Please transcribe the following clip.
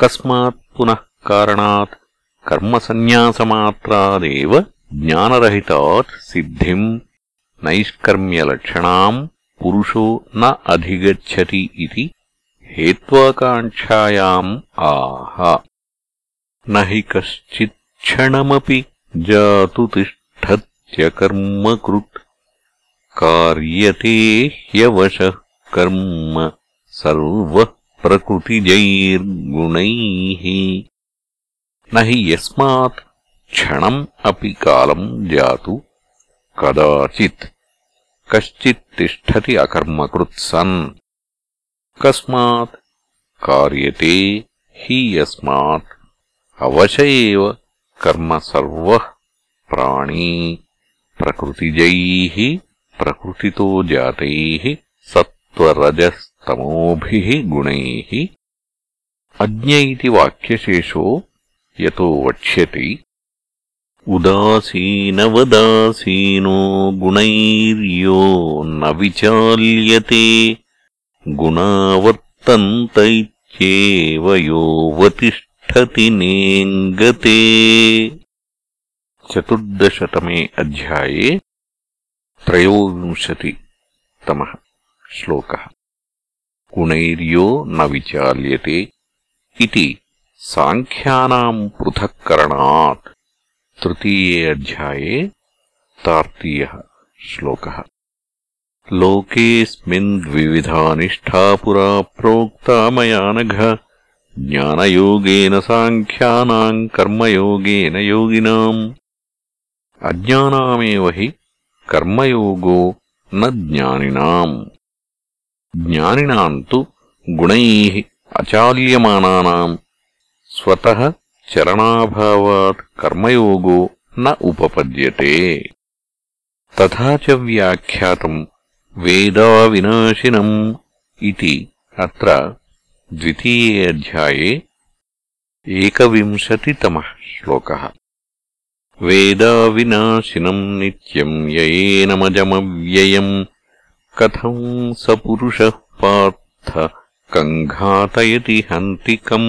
कस्मात् पुनः कारणात् कर्मसन्न्यासमात्रादेव ज्ञानरहितात् सिद्धिम् नैष्कर्म्यलक्षणाम् पुरुषो न अधिगच्छति इति हेत्वाकाङ्क्षायाम् आह। न हि कश्चित्क्षणमपि जातु तिष्ठत्यकर्मकृत्। कार्यते ह्यवशः कर्म सर्वः। प्रकृतिजैर्गुणैः न हि यस्मात् क्षणम् अपि कालम् जातु। कदाचित् कश्चित् तिष्ठति अकर्मकृत् सन् कस्मात् कार्यते हि यस्मात् अवश एव कर्म सर्वः प्राणी। प्रकृतिजैः प्रकृतितो जातैः सत्त्वरजस्तमोभिः गुणैः अज्ञ इति वाक्यशेषो यतो वक्ष्यति। उदासीनवदासीनो गुणैर्यो न विचाल्यते। गुणावर्तन्त इत्येव योऽवतिष्ठति नेङ्गते। चतुर्दशतमे अध्याये त्रयोविंशतितमः श्लोकः। गुणैर्यो न विचाल्यते इति साङ्ख्यानाम् पृथक्करणात् तृतीये अध्याये तार्तीयः श्लोकः लोकेऽस्मिन् द्विविधानिष्ठा पुरा प्रोक्ता मया नघ ज्ञानयोगेन साङ्ख्यानाम् कर्मयोगेन योगिनाम् अज्ञानामेव हि कर्मयोगो न ज्ञानिनाम् ज्ञानिनाम् तु गुणैः अचाल्यमानानाम् स्वतः चरणाभावात् कर्मयोगो न उपपद्यते तथा च व्याख्यातम् वेदाविनाशिनम् इति अत्र द्वितीये अध्याये एकविंशतितमः श्लोकः वेदाविनाशिनम् नित्यम् ययेनमजमव्ययम् कथम् स पुरुषः पार्थ कम् घातयति हन्तिकम्